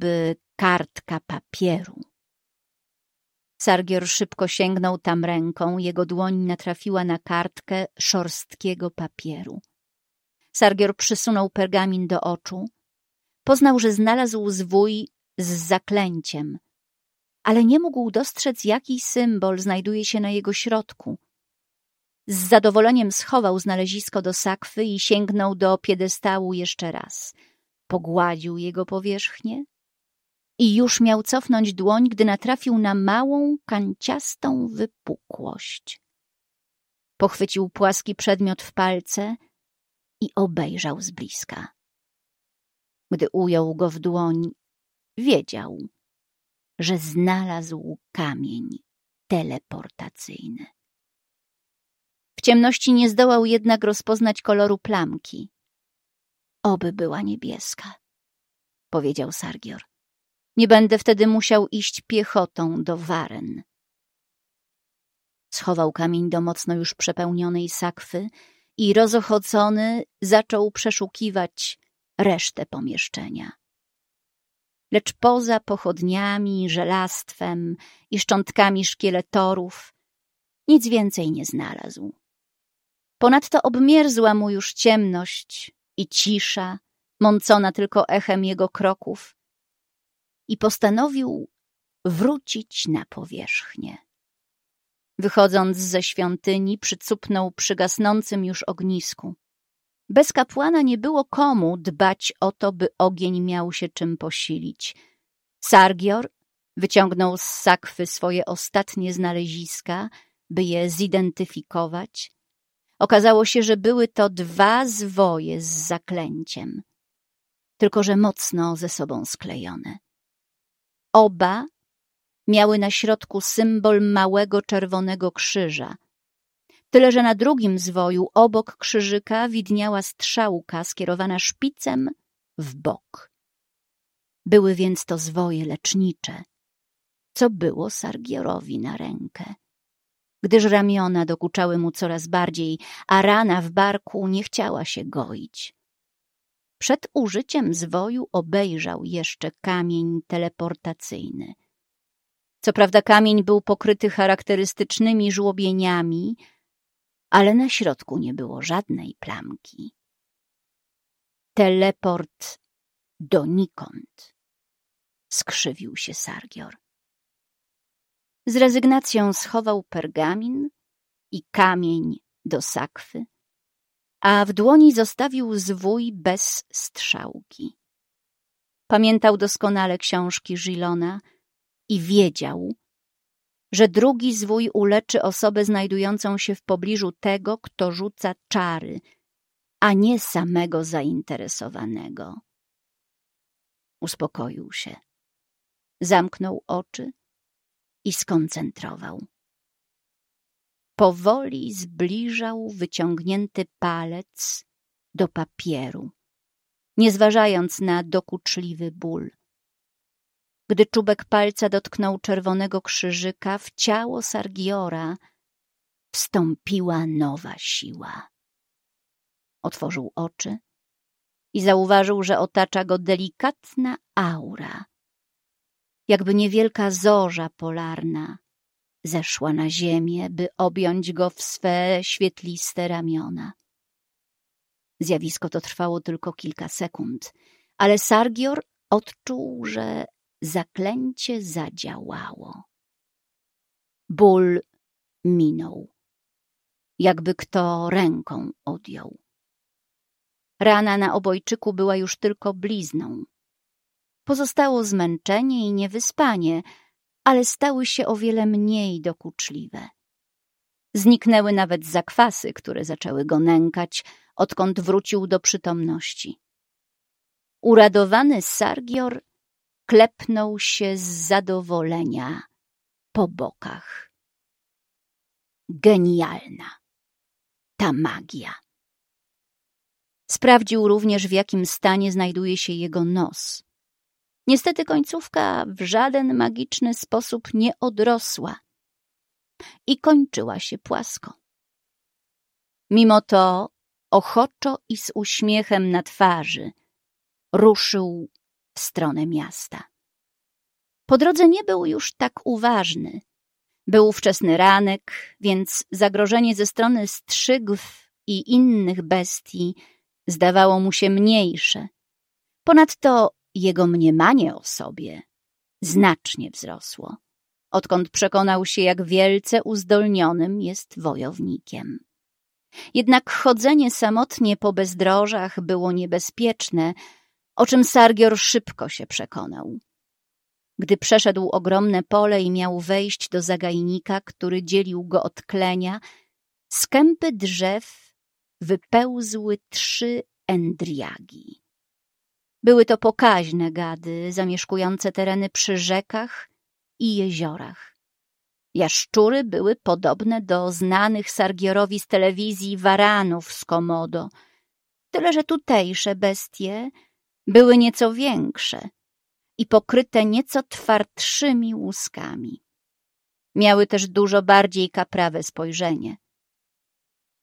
jakby kartka papieru. Sargior szybko sięgnął tam ręką, jego dłoń natrafiła na kartkę szorstkiego papieru. Sargior przysunął pergamin do oczu. Poznał, że znalazł zwój z zaklęciem, ale nie mógł dostrzec, jaki symbol znajduje się na jego środku. Z zadowoleniem schował znalezisko do sakwy i sięgnął do piedestału jeszcze raz. Pogładził jego powierzchnię i już miał cofnąć dłoń, gdy natrafił na małą, kanciastą wypukłość. Pochwycił płaski przedmiot w palce i obejrzał z bliska. Gdy ujął go w dłoń, wiedział, że znalazł kamień teleportacyjny. W ciemności nie zdołał jednak rozpoznać koloru plamki. Oby była niebieska, powiedział Sargior. Nie będę wtedy musiał iść piechotą do Waren. Schował kamień do mocno już przepełnionej sakwy i rozochocony zaczął przeszukiwać resztę pomieszczenia. Lecz poza pochodniami, żelastwem i szczątkami szkieletorów nic więcej nie znalazł. Ponadto obmierzła mu już ciemność i cisza, mącona tylko echem jego kroków, i postanowił wrócić na powierzchnię. Wychodząc ze świątyni, przycupnął przy gasnącym już ognisku. Bez kapłana nie było komu dbać o to, by ogień miał się czym posilić. Sargior wyciągnął z sakwy swoje ostatnie znaleziska, by je zidentyfikować. Okazało się, że były to dwa zwoje z zaklęciem, tylko że mocno ze sobą sklejone. Oba miały na środku symbol małego czerwonego krzyża. Tyle, że na drugim zwoju obok krzyżyka widniała strzałka skierowana szpicem w bok. Były więc to zwoje lecznicze, co było Sargiorowi na rękę. Gdyż ramiona dokuczały mu coraz bardziej, a rana w barku nie chciała się goić. Przed użyciem zwoju obejrzał jeszcze kamień teleportacyjny. Co prawda kamień był pokryty charakterystycznymi żłobieniami, ale na środku nie było żadnej plamki. Teleport donikąd, skrzywił się Sargior. Z rezygnacją schował pergamin i kamień do sakwy, a w dłoni zostawił zwój bez strzałki. Pamiętał doskonale książki Gilona i wiedział, że drugi zwój uleczy osobę znajdującą się w pobliżu tego, kto rzuca czary, a nie samego zainteresowanego. Uspokoił się. Zamknął oczy i skoncentrował. Powoli zbliżał wyciągnięty palec do papieru, nie zważając na dokuczliwy ból. Gdy czubek palca dotknął czerwonego krzyżyka, w ciało Sargiora wstąpiła nowa siła. Otworzył oczy i zauważył, że otacza go delikatna aura, jakby niewielka zorza polarna zeszła na ziemię, by objąć go w swe świetliste ramiona. Zjawisko to trwało tylko kilka sekund, ale Sargior odczuł, że zaklęcie zadziałało. Ból minął, jakby kto ręką odjął. Rana na obojczyku była już tylko blizną. Pozostało zmęczenie i niewyspanie, ale stały się o wiele mniej dokuczliwe. Zniknęły nawet zakwasy, które zaczęły go nękać, odkąd wrócił do przytomności. Uradowany Sargior klepnął się z zadowolenia po bokach. Genialna ta magia. Sprawdził również, w jakim stanie znajduje się jego nos. Niestety końcówka w żaden magiczny sposób nie odrosła i kończyła się płasko. Mimo to ochoczo i z uśmiechem na twarzy ruszył w stronę miasta. Po drodze nie był już tak uważny. Był wczesny ranek, więc zagrożenie ze strony strzygw i innych bestii zdawało mu się mniejsze. Ponadto jego mniemanie o sobie znacznie wzrosło, odkąd przekonał się, jak wielce uzdolnionym jest wojownikiem. Jednak chodzenie samotnie po bezdrożach było niebezpieczne, o czym Sargior szybko się przekonał. Gdy przeszedł ogromne pole i miał wejść do zagajnika, który dzielił go od klenia, z kępy drzew wypełzły trzy endriagi. Były to pokaźne gady, zamieszkujące tereny przy rzekach i jeziorach. Jaszczury były podobne do znanych Sargiorowi z telewizji waranów z Komodo, tyle że tutejsze bestie były nieco większe i pokryte nieco twardszymi łuskami. Miały też dużo bardziej kaprawe spojrzenie.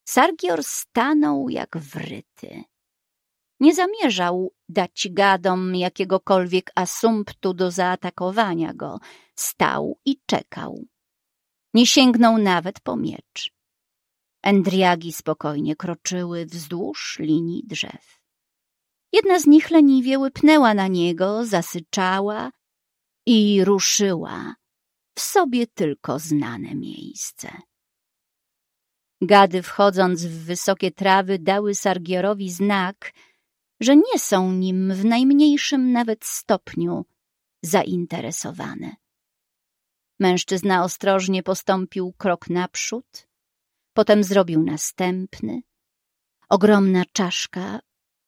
Sargior stanął jak wryty. Nie zamierzał dać gadom jakiegokolwiek asumptu do zaatakowania go. Stał i czekał. Nie sięgnął nawet po miecz. Endriagi spokojnie kroczyły wzdłuż linii drzew. Jedna z nich leniwie łypnęła na niego, zasyczała i ruszyła w sobie tylko znane miejsce. Gady, wchodząc w wysokie trawy, dały Sargierowi znak, że nie są nim w najmniejszym nawet stopniu zainteresowane. Mężczyzna ostrożnie postąpił krok naprzód, potem zrobił następny. Ogromna czaszka,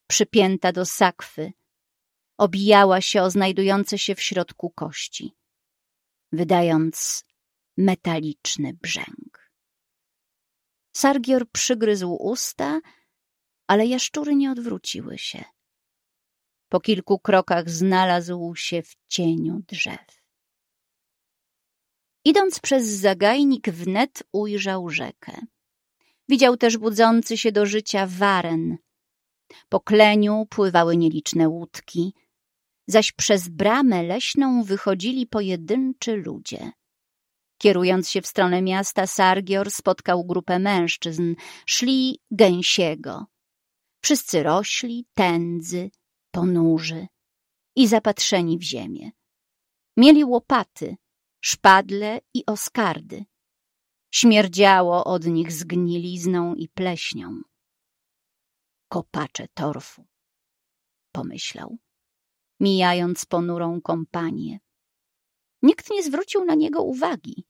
przypięta do sakwy, obijała się o znajdujące się w środku kości, wydając metaliczny brzęk. Sargior przygryzł usta, ale jaszczury nie odwróciły się. Po kilku krokach znalazł się w cieniu drzew. Idąc przez zagajnik, wnet ujrzał rzekę. Widział też budzący się do życia waren. Po kleniu pływały nieliczne łódki, zaś przez bramę leśną wychodzili pojedynczy ludzie. Kierując się w stronę miasta, Sargior spotkał grupę mężczyzn. Szli gęsiego. Wszyscy rośli, tędzy, ponurzy i zapatrzeni w ziemię. Mieli łopaty, szpadle i oskardy. Śmierdziało od nich zgnilizną i pleśnią. Kopacze torfu, pomyślał, mijając ponurą kompanię. Nikt nie zwrócił na niego uwagi.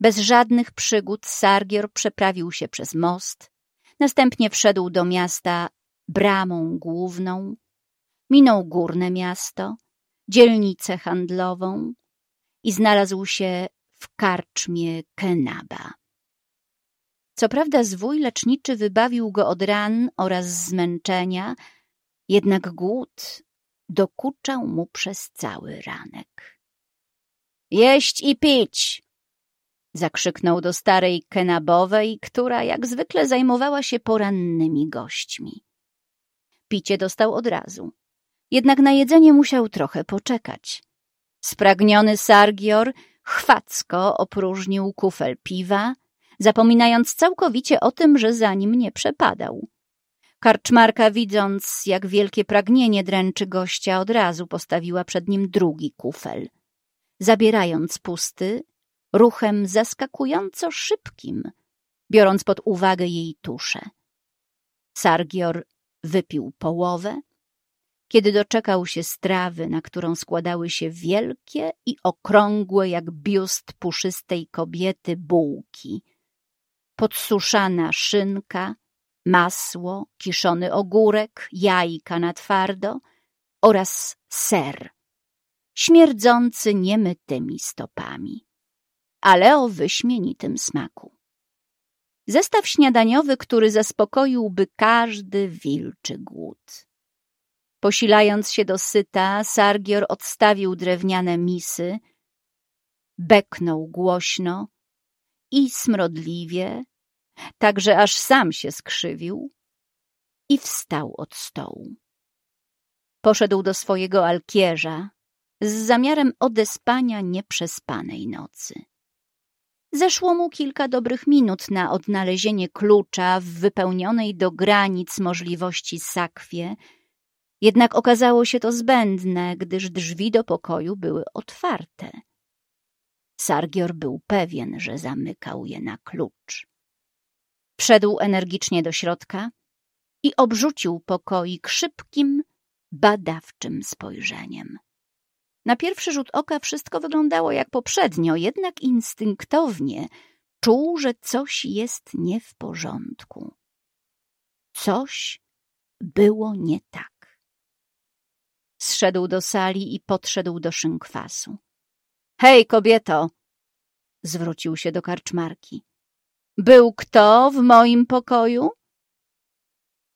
Bez żadnych przygód Sargier przeprawił się przez most, następnie wszedł do miasta bramą główną, minął górne miasto, dzielnicę handlową i znalazł się w karczmie Kenaba. Co prawda zwój leczniczy wybawił go od ran oraz zmęczenia, jednak głód dokuczał mu przez cały ranek. — Jeść i pić! Zakrzyknął do starej Kenabowej, która jak zwykle zajmowała się porannymi gośćmi. Picie dostał od razu. Jednak na jedzenie musiał trochę poczekać. Spragniony Sargior chwacko opróżnił kufel piwa, zapominając całkowicie o tym, że za nim nie przepadał. Karczmarka, widząc, jak wielkie pragnienie dręczy gościa, od razu postawiła przed nim drugi kufel. Zabierając pusty, ruchem zaskakująco szybkim, biorąc pod uwagę jej tuszę. Sargior wypił połowę, kiedy doczekał się strawy, na którą składały się wielkie i okrągłe jak biust puszystej kobiety bułki, podsuszana szynka, masło, kiszony ogórek, jajka na twardo oraz ser, śmierdzący niemytymi stopami, ale o wyśmienitym smaku. Zestaw śniadaniowy, który zaspokoiłby każdy wilczy głód. Posilając się do syta, Sargior odstawił drewniane misy, beknął głośno i smrodliwie, tak że aż sam się skrzywił i wstał od stołu. Poszedł do swojego alkierza, z zamiarem odespania nieprzespanej nocy. Zeszło mu kilka dobrych minut na odnalezienie klucza w wypełnionej do granic możliwości sakwie, jednak okazało się to zbędne, gdyż drzwi do pokoju były otwarte. Sargior był pewien, że zamykał je na klucz. Wszedł energicznie do środka i obrzucił pokoik szybkim, badawczym spojrzeniem. Na pierwszy rzut oka wszystko wyglądało jak poprzednio, jednak instynktownie czuł, że coś jest nie w porządku. Coś było nie tak. Zszedł do sali i podszedł do szynkwasu. — Hej, kobieto! — zwrócił się do karczmarki. — Był kto w moim pokoju?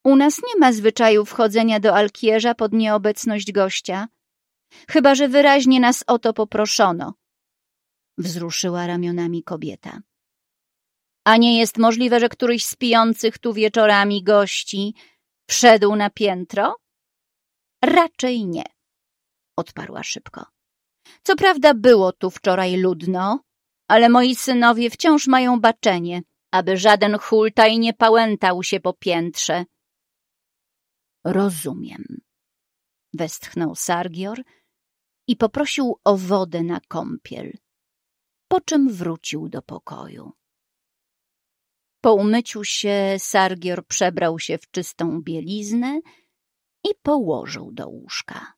U nas nie ma zwyczaju wchodzenia do alkierza pod nieobecność gościa, chyba że wyraźnie nas o to poproszono. Wzruszyła ramionami kobieta. A nie jest możliwe, że któryś z pijących tu wieczorami gości wszedł na piętro? Raczej nie, odparła szybko. Co prawda było tu wczoraj ludno, ale moi synowie wciąż mają baczenie, aby żaden hultaj nie pałętał się po piętrze. Rozumiem, westchnął Sargior i poprosił o wodę na kąpiel, po czym wrócił do pokoju. Po umyciu się Sargior przebrał się w czystą bieliznę i położył do łóżka.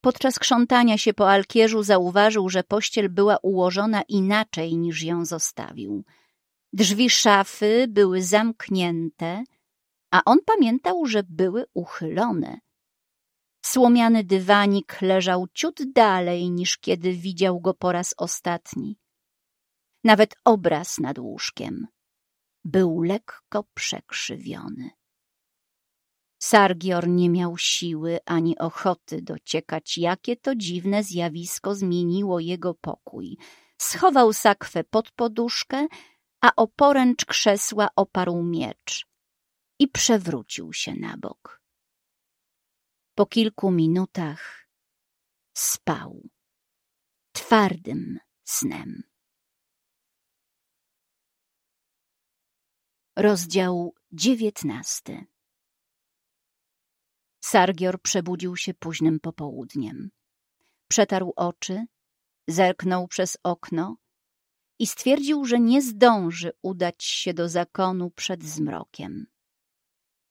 Podczas krzątania się po alkierzu zauważył, że pościel była ułożona inaczej niż ją zostawił. Drzwi szafy były zamknięte, a on pamiętał, że były uchylone. Słomiany dywanik leżał ciut dalej niż kiedy widział go po raz ostatni. Nawet obraz nad łóżkiem był lekko przekrzywiony. Sargior nie miał siły ani ochoty dociekać, jakie to dziwne zjawisko zmieniło jego pokój. Schował sakwę pod poduszkę, a o poręcz krzesła oparł miecz i przewrócił się na bok. Po kilku minutach spał twardym snem. Rozdział dziewiętnasty Sargior przebudził się późnym popołudniem. Przetarł oczy, zerknął przez okno i stwierdził, że nie zdąży udać się do zakonu przed zmrokiem.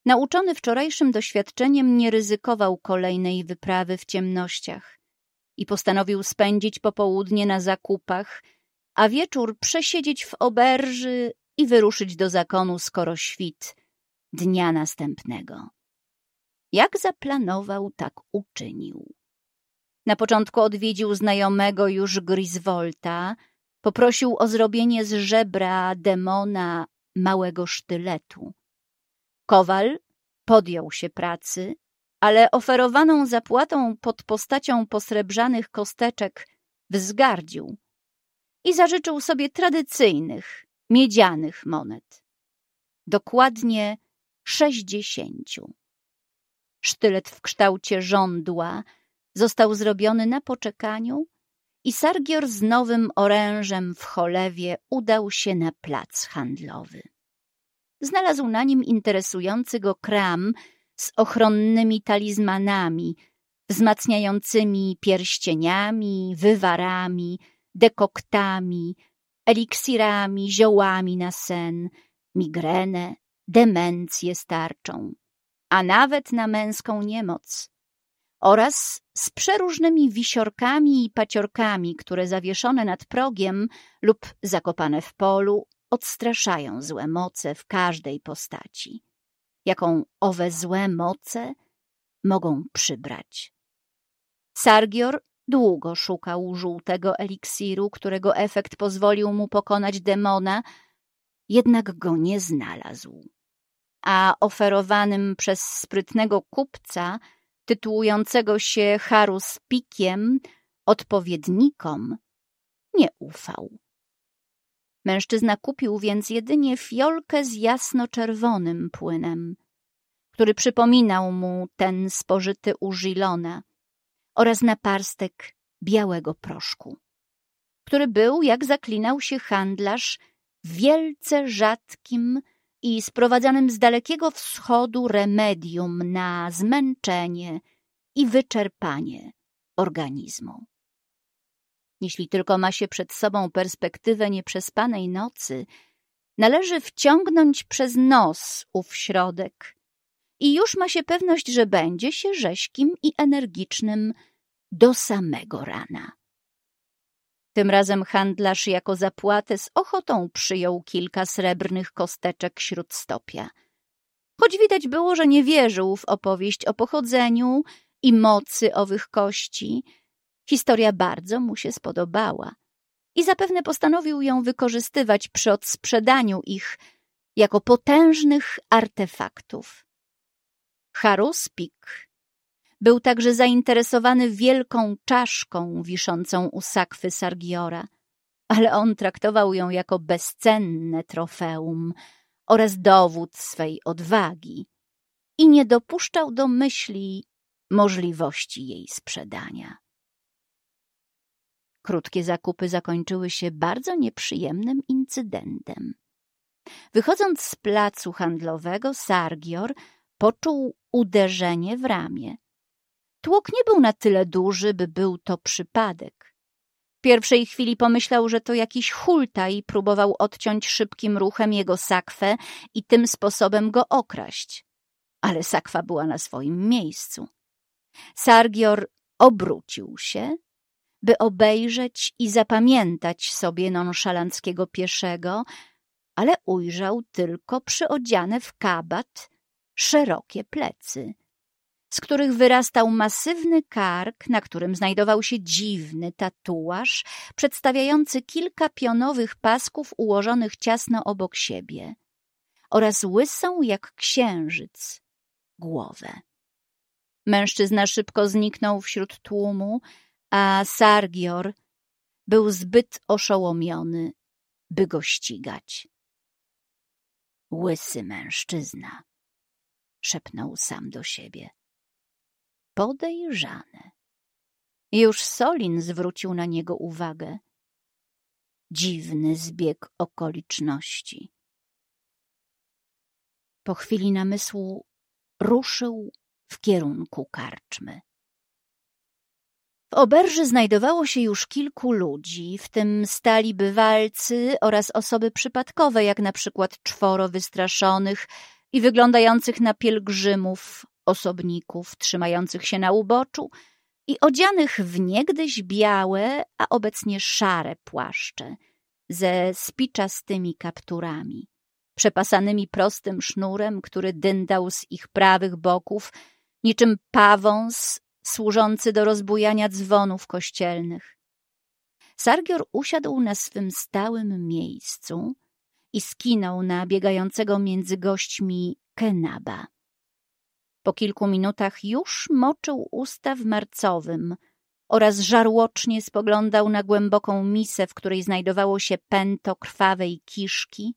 Nauczony wczorajszym doświadczeniem nie ryzykował kolejnej wyprawy w ciemnościach i postanowił spędzić popołudnie na zakupach, a wieczór przesiedzieć w oberży i wyruszyć do zakonu skoro świt dnia następnego. Jak zaplanował, tak uczynił. Na początku odwiedził znajomego już Griswolta, poprosił o zrobienie z żebra demona małego sztyletu. Kowal podjął się pracy, ale oferowaną zapłatą pod postacią posrebrzanych kosteczek wzgardził i zażyczył sobie tradycyjnych, miedzianych monet. Dokładnie sześćdziesięciu. Sztylet w kształcie żądła został zrobiony na poczekaniu i Sargior z nowym orężem w cholewie udał się na plac handlowy. Znalazł na nim interesujący go kram z ochronnymi talizmanami, wzmacniającymi pierścieniami, wywarami, dekoktami, eliksirami, ziołami na sen, migrenę, demencję starczą, a nawet na męską niemoc oraz z przeróżnymi wisiorkami i paciorkami, które zawieszone nad progiem lub zakopane w polu odstraszają złe moce w każdej postaci, jaką owe złe moce mogą przybrać. Sargior długo szukał żółtego eliksiru, którego efekt pozwolił mu pokonać demona, jednak go nie znalazł. A oferowanym przez sprytnego kupca, tytułującego się Harus Pikiem, odpowiednikom nie ufał. Mężczyzna kupił więc jedynie fiolkę z jasno-czerwonym płynem, który przypominał mu ten spożyty u Żilona oraz naparstek białego proszku, który był, jak zaklinał się handlarz, wielce rzadkim i sprowadzanym z dalekiego wschodu remedium na zmęczenie i wyczerpanie organizmu. Jeśli tylko ma się przed sobą perspektywę nieprzespanej nocy, należy wciągnąć przez nos ów środek i już ma się pewność, że będzie się rześkim i energicznym do samego rana. Tym razem handlarz jako zapłatę z ochotą przyjął kilka srebrnych kosteczek śródstopia. Choć widać było, że nie wierzył w opowieść o pochodzeniu i mocy owych kości, historia bardzo mu się spodobała i zapewne postanowił ją wykorzystywać przy odsprzedaniu ich jako potężnych artefaktów. Haruspik był także zainteresowany wielką czaszką wiszącą u sakwy Sargiora, ale on traktował ją jako bezcenne trofeum oraz dowód swej odwagi i nie dopuszczał do myśli możliwości jej sprzedania. Krótkie zakupy zakończyły się bardzo nieprzyjemnym incydentem. Wychodząc z placu handlowego, Sargior poczuł uderzenie w ramię. Tłok nie był na tyle duży, by był to przypadek. W pierwszej chwili pomyślał, że to jakiś hulta i próbował odciąć szybkim ruchem jego sakwę i tym sposobem go okraść. Ale sakwa była na swoim miejscu. Sargior obrócił się, by obejrzeć i zapamiętać sobie nonszalanckiego pieszego, ale ujrzał tylko przyodziane w kabat szerokie plecy z których wyrastał masywny kark, na którym znajdował się dziwny tatuaż przedstawiający kilka pionowych pasków ułożonych ciasno obok siebie oraz łysą jak księżyc głowę. Mężczyzna szybko zniknął wśród tłumu, a Sargior był zbyt oszołomiony, by go ścigać. Łysy mężczyzna, szepnął sam do siebie podejrzane. Już Solin zwrócił na niego uwagę. Dziwny zbieg okoliczności. Po chwili namysłu ruszył w kierunku karczmy. W oberży znajdowało się już kilku ludzi, w tym stali bywalcy oraz osoby przypadkowe, jak na przykład czworo wystraszonych i wyglądających na pielgrzymów osobników trzymających się na uboczu i odzianych w niegdyś białe, a obecnie szare płaszcze ze spiczastymi kapturami, przepasanymi prostym sznurem, który dyndał z ich prawych boków, niczym pawąs służący do rozbujania dzwonów kościelnych. Sargior usiadł na swym stałym miejscu i skinął na biegającego między gośćmi Kenaba. Po kilku minutach już moczył usta w marcowym oraz żarłocznie spoglądał na głęboką misę, w której znajdowało się pęto krwawej kiszki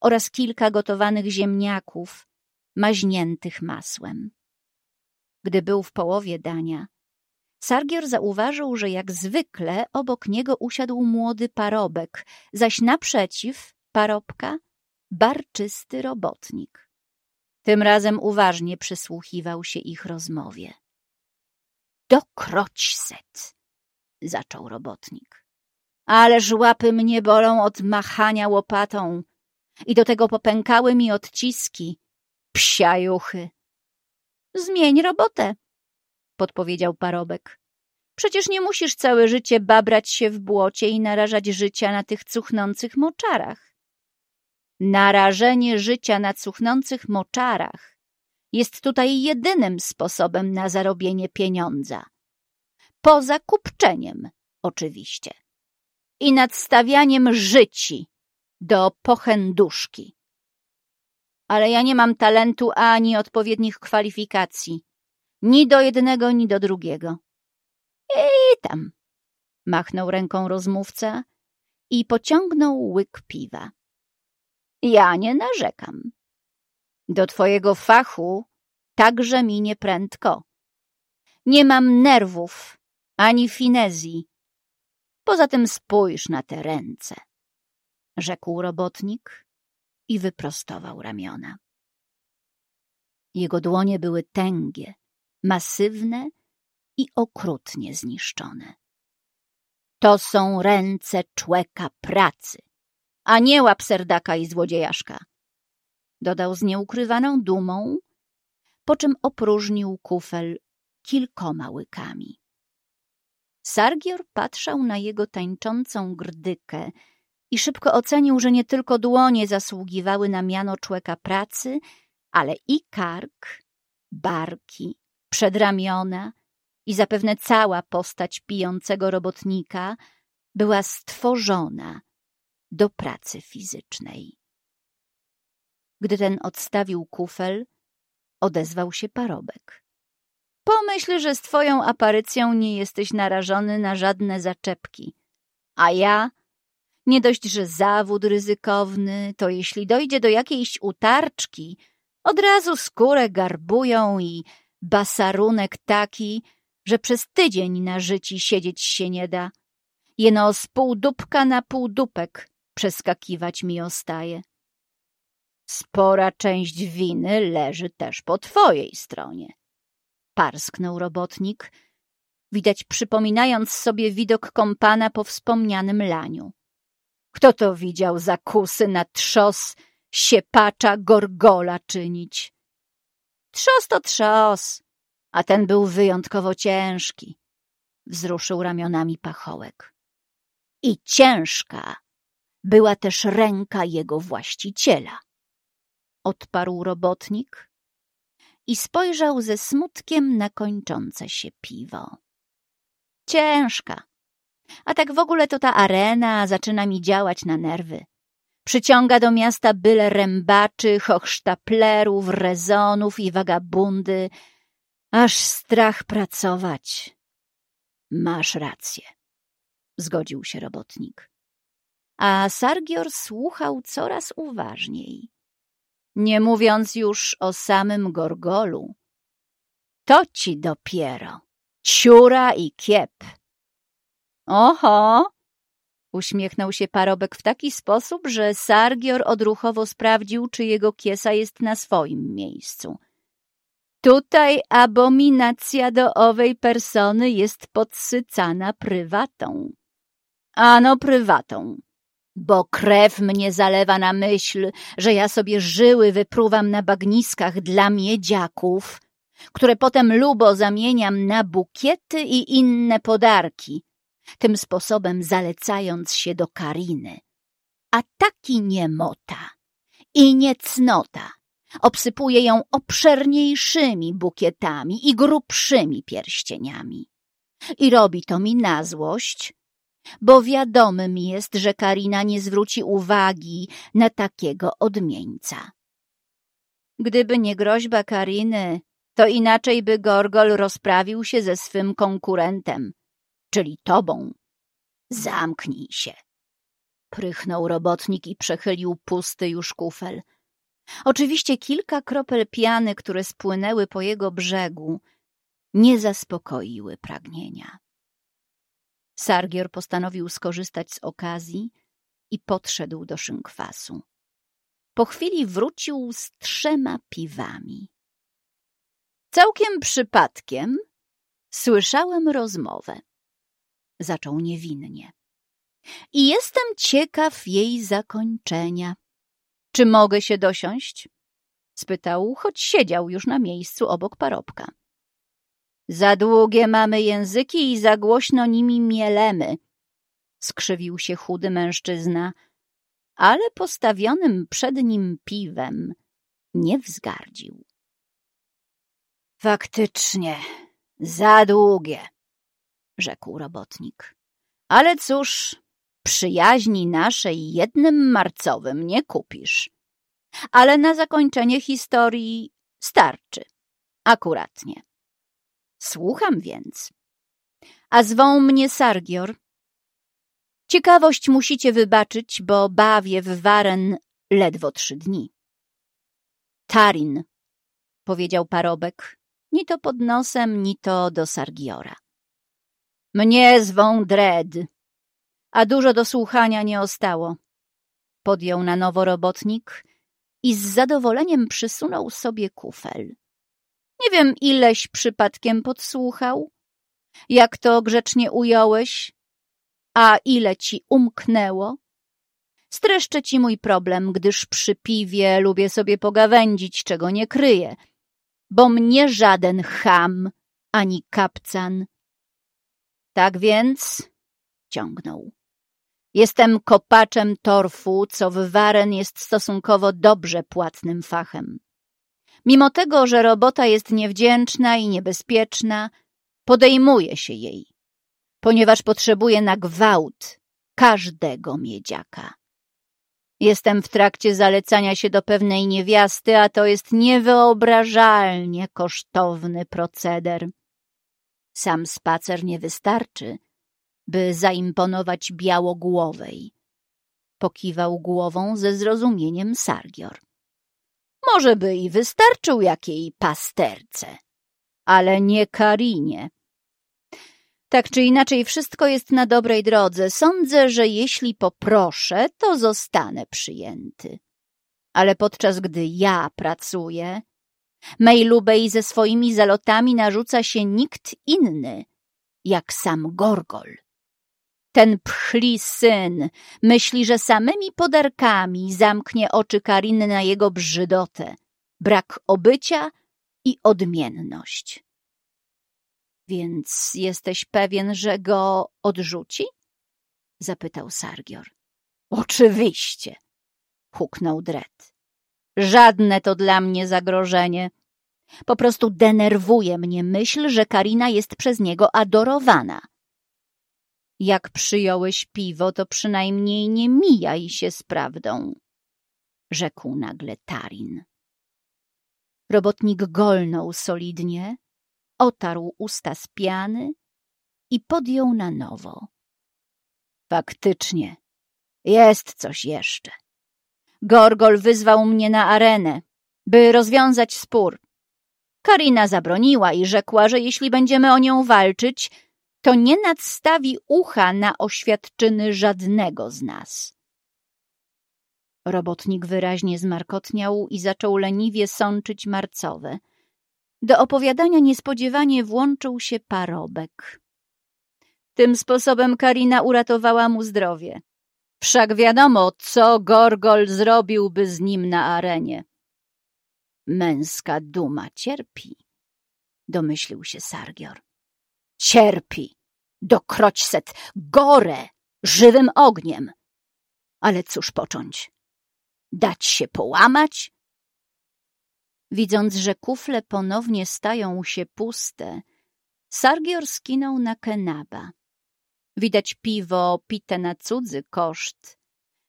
oraz kilka gotowanych ziemniaków maźniętych masłem. Gdy był w połowie dania, Sargior zauważył, że jak zwykle obok niego usiadł młody parobek, zaś naprzeciw parobka barczysty robotnik. Tym razem uważnie przysłuchiwał się ich rozmowie. Dokroć set, zaczął robotnik. Ależ łapy mnie bolą od machania łopatą i do tego popękały mi odciski. Psiajuchy. Zmień robotę, podpowiedział parobek. Przecież nie musisz całe życie babrać się w błocie i narażać życia na tych cuchnących moczarach. Narażenie życia na cuchnących moczarach jest tutaj jedynym sposobem na zarobienie pieniądza. Poza kupczeniem, oczywiście. I nadstawianiem życi do pochenduszki. Ale ja nie mam talentu ani odpowiednich kwalifikacji. Ni do jednego, ni do drugiego. I tam, machnął ręką rozmówca i pociągnął łyk piwa. Ja nie narzekam. Do twojego fachu także mi nie prędko. Nie mam nerwów ani finezji. Poza tym spójrz na te ręce, rzekł robotnik i wyprostował ramiona. Jego dłonie były tęgie, masywne i okrutnie zniszczone. To są ręce człeka pracy, a nie łapserdaka i złodziejaszka. Dodał z nieukrywaną dumą, po czym opróżnił kufel kilkoma łykami. Sargior patrzał na jego tańczącą grdykę i szybko ocenił, że nie tylko dłonie zasługiwały na miano człeka pracy, ale i kark, barki, przedramiona i zapewne cała postać pijącego robotnika była stworzona do pracy fizycznej. Gdy ten odstawił kufel, odezwał się parobek. Pomyśl, że z twoją aparycją nie jesteś narażony na żadne zaczepki. A ja? Nie dość, że zawód ryzykowny, to jeśli dojdzie do jakiejś utarczki, od razu skórę garbują i basarunek taki, że przez tydzień na życi siedzieć się nie da. Jeno z półdupka na półdupek przeskakiwać mi ostaje. Spora część winy leży też po twojej stronie. Parsknął robotnik, widać przypominając sobie widok kompana po wspomnianym laniu. Kto to widział zakusy na trzos siepacza gorgola czynić? Trzos to trzos, a ten był wyjątkowo ciężki. Wzruszył ramionami pachołek. I ciężka była też ręka jego właściciela. Odparł robotnik i spojrzał ze smutkiem na kończące się piwo. Ciężka. A tak w ogóle to ta arena zaczyna mi działać na nerwy. Przyciąga do miasta byle rębaczy, hochsztaplerów, rezonów i wagabundy, aż strach pracować. Masz rację, zgodził się robotnik. A Sargior słuchał coraz uważniej, nie mówiąc już o samym Gorgolu. To ci dopiero ciura i kiep. Oho! Uśmiechnął się parobek w taki sposób, że Sargior odruchowo sprawdził, czy jego kiesa jest na swoim miejscu. Tutaj abominacja do owej persony jest podsycana prywatą. Ano prywatą, bo krew mnie zalewa na myśl, że ja sobie żyły wypruwam na bagniskach dla miedziaków, które potem lubo zamieniam na bukiety i inne podarki, tym sposobem zalecając się do Kariny. A taki niemota i niecnota obsypuje ją obszerniejszymi bukietami i grubszymi pierścieniami. I robi to mi na złość, bo wiadomym jest, że Karina nie zwróci uwagi na takiego odmieńca. Gdyby nie groźba Kariny, to inaczej by Gorgol rozprawił się ze swym konkurentem, czyli tobą. Zamknij się. Prychnął robotnik i przechylił pusty już kufel. Oczywiście kilka kropel piany, które spłynęły po jego brzegu, nie zaspokoiły pragnienia. Sargior postanowił skorzystać z okazji i podszedł do szynkwasu. Po chwili wrócił z trzema piwami. Całkiem przypadkiem słyszałem rozmowę zaczął niewinnie. I jestem ciekaw jej zakończenia. Czy mogę się dosiąść? spytał, choć siedział już na miejscu obok parobka. Za długie mamy języki i za głośno nimi mielemy, skrzywił się chudy mężczyzna, ale postawionym przed nim piwem nie wzgardził. Faktycznie, za długie, rzekł robotnik. Ale cóż, przyjaźni naszej jednym marcowym nie kupisz. Ale na zakończenie historii starczy. Akuratnie. Słucham więc. A zwą mnie Sargior. Ciekawość musicie wybaczyć, bo bawię w Waren ledwo trzy dni. Tarin, powiedział parobek, ni to pod nosem, ni to do Sargiora. Mnie zwą Dread, a dużo do słuchania nie ostało. Podjął na nowo robotnik i z zadowoleniem przysunął sobie kufel. Nie wiem, ileś przypadkiem podsłuchał, jak to grzecznie ująłeś, a ile ci umknęło. Streszczę ci mój problem, gdyż przy piwie lubię sobie pogawędzić, czego nie kryję, bo mnie żaden cham ani kapcan. Tak więc, ciągnął, jestem kopaczem torfu, co w Waren jest stosunkowo dobrze płatnym fachem. Mimo tego, że robota jest niewdzięczna i niebezpieczna, podejmuje się jej, ponieważ potrzebuje na gwałt każdego miedziaka. Jestem w trakcie zalecania się do pewnej niewiasty, a to jest niewyobrażalnie kosztowny proceder. Sam spacer nie wystarczy, by zaimponować białogłowej. Pokiwał głową ze zrozumieniem Sargior. Może by i wystarczył jakiej pasterce, ale nie Karinie. Tak czy inaczej, wszystko jest na dobrej drodze. Sądzę, że jeśli poproszę, to zostanę przyjęty. Ale podczas gdy ja pracuję, mej lubej ze swoimi zalotami narzuca się nikt inny, jak sam Gorgol. Ten pchli syn myśli, że samymi podarkami zamknie oczy Kariny na jego brzydotę, brak obycia i odmienność. Więc jesteś pewien, że go odrzuci? zapytał Sargior. Oczywiście, huknął Dred. Żadne to dla mnie zagrożenie. Po prostu denerwuje mnie myśl, że Karina jest przez niego adorowana. Jak przyjąłeś piwo, to przynajmniej nie mijaj się z prawdą, rzekł nagle Tarin. Robotnik golnął solidnie, otarł usta z piany i podjął na nowo. Faktycznie, jest coś jeszcze. Gorgol wyzwał mnie na arenę, by rozwiązać spór. Karina zabroniła i rzekła, że jeśli będziemy o nią walczyć, to nie nadstawi ucha na oświadczyny żadnego z nas. Robotnik wyraźnie zmarkotniał i zaczął leniwie sączyć marcowe. Do opowiadania niespodziewanie włączył się parobek. Tym sposobem Karina uratowała mu zdrowie. Wszak wiadomo, co Gorgol zrobiłby z nim na arenie. Męska duma cierpi, domyślił się Sargior. Cierpi, dokroć set, gore, żywym ogniem. Ale cóż począć? Dać się połamać? Widząc, że kufle ponownie stają się puste, Sargior skinął na Kenaba. Widać piwo pite na cudzy koszt.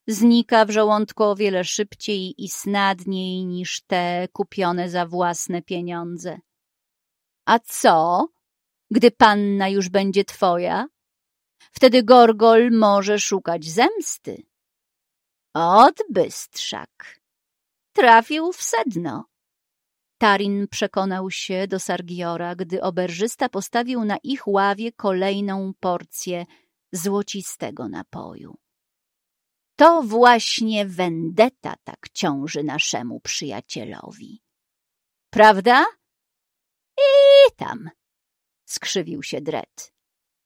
Znika w żołądku o wiele szybciej i snadniej niż te kupione za własne pieniądze. A co, gdy panna już będzie twoja? Wtedy Gorgol może szukać zemsty. Od bystrzak. Trafił w sedno. Tarin przekonał się do Sargiora, gdy oberżysta postawił na ich ławie kolejną porcję złocistego napoju. To właśnie vendetta tak ciąży naszemu przyjacielowi. Prawda? I tam, skrzywił się Dret.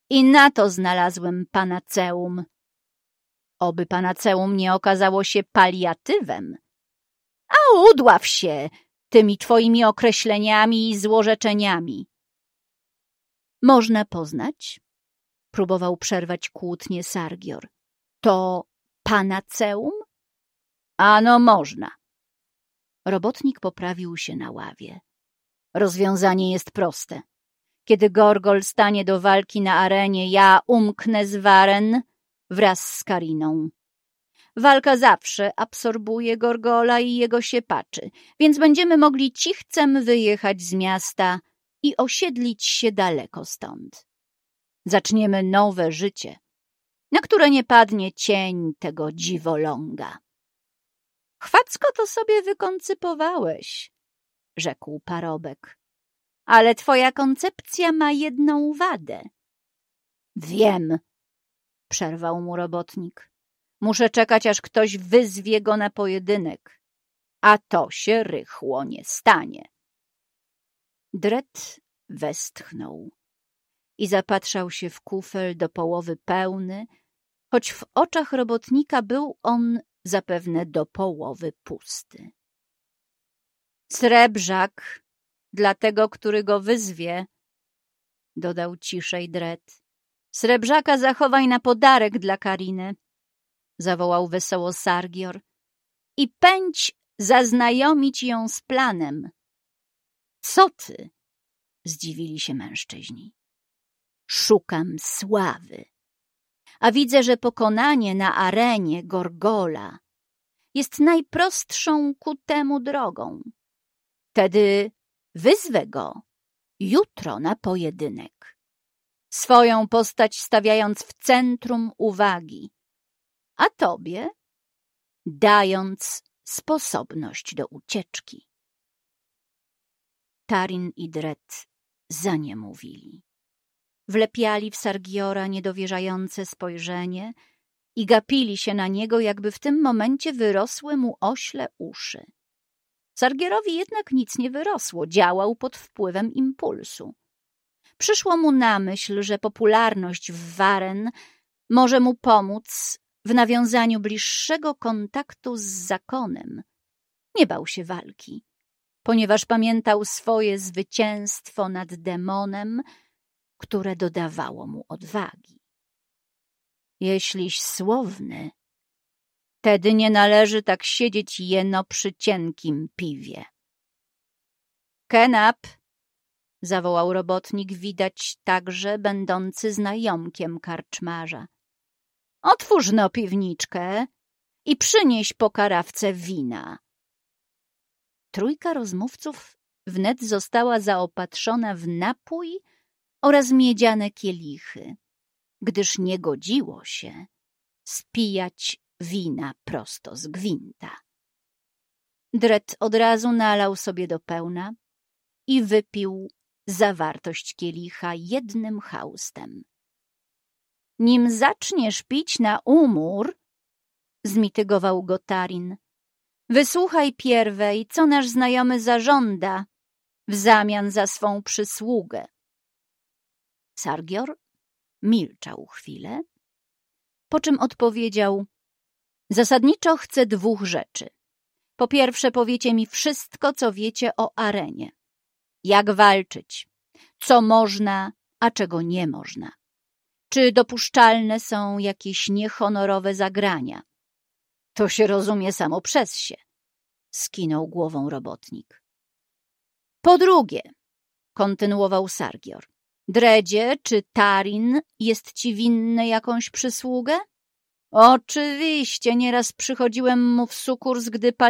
I na to znalazłem panaceum. Oby panaceum nie okazało się paliatywem. A udław się, tymi twoimi określeniami i złorzeczeniami. Można poznać, próbował przerwać kłótnie Sargior, to panaceum? Ano można. Robotnik poprawił się na ławie. Rozwiązanie jest proste. Kiedy Gorgol stanie do walki na arenie, ja umknę z Waren wraz z Kariną. Walka zawsze absorbuje Gorgola i jego siepaczy, więc będziemy mogli cichcem wyjechać z miasta i osiedlić się daleko stąd. Zaczniemy nowe życie, na które nie padnie cień tego dziwoląga. Chwacko to sobie wykoncypowałeś, rzekł parobek. Ale twoja koncepcja ma jedną wadę. Wiem, przerwał mu robotnik. Muszę czekać, aż ktoś wyzwie go na pojedynek, a to się rychło nie stanie. Dret westchnął i zapatrzał się w kufel do połowy pełny, choć w oczach robotnika był on zapewne do połowy pusty. Srebrzak dla tego, który go wyzwie, dodał ciszej Dret. Srebrzaka zachowaj na podarek dla Kariny, zawołał wesoło Sargior. I pędź zaznajomić ją z planem. Co ty? Zdziwili się mężczyźni. Szukam sławy. A widzę, że pokonanie na arenie Gorgola jest najprostszą ku temu drogą. Tedy wyzwę go jutro na pojedynek. Swoją postać stawiając w centrum uwagi, a tobie dając sposobność do ucieczki. Tarin i Dret za nie mówili. Wlepiali w Sargiora niedowierzające spojrzenie i gapili się na niego, jakby w tym momencie wyrosły mu ośle uszy. Sargierowi jednak nic nie wyrosło, działał pod wpływem impulsu. Przyszło mu na myśl, że popularność w Waren może mu pomóc w nawiązaniu bliższego kontaktu z zakonem. Nie bał się walki, ponieważ pamiętał swoje zwycięstwo nad demonem, które dodawało mu odwagi. Jeśliś słowny, Tedy nie należy tak siedzieć jeno przy cienkim piwie. Kenap, zawołał robotnik, widać także będący znajomkiem karczmarza. Otwórz no piwniczkę i przynieś po karawce wina. Trójka rozmówców wnet została zaopatrzona w napój oraz miedziane kielichy, gdyż nie godziło się spijać wina prosto z gwinta. Dret od razu nalał sobie do pełna i wypił zawartość kielicha jednym haustem. Nim zaczniesz pić na umór, zmitygował go Tarin, wysłuchaj pierwej, co nasz znajomy zażąda w zamian za swą przysługę. Sargior milczał chwilę, po czym odpowiedział Zasadniczo chcę dwóch rzeczy. Po pierwsze, powiecie mi wszystko, co wiecie o arenie. Jak walczyć, co można, a czego nie można. Czy dopuszczalne są jakieś niehonorowe zagrania? To się rozumie samo przez się, skinął głową robotnik. Po drugie, kontynuował Sargior, Dredzie czy Tarin jest ci winny jakąś przysługę? Oczywiście, nieraz przychodziłem mu w sukurs, gdy palił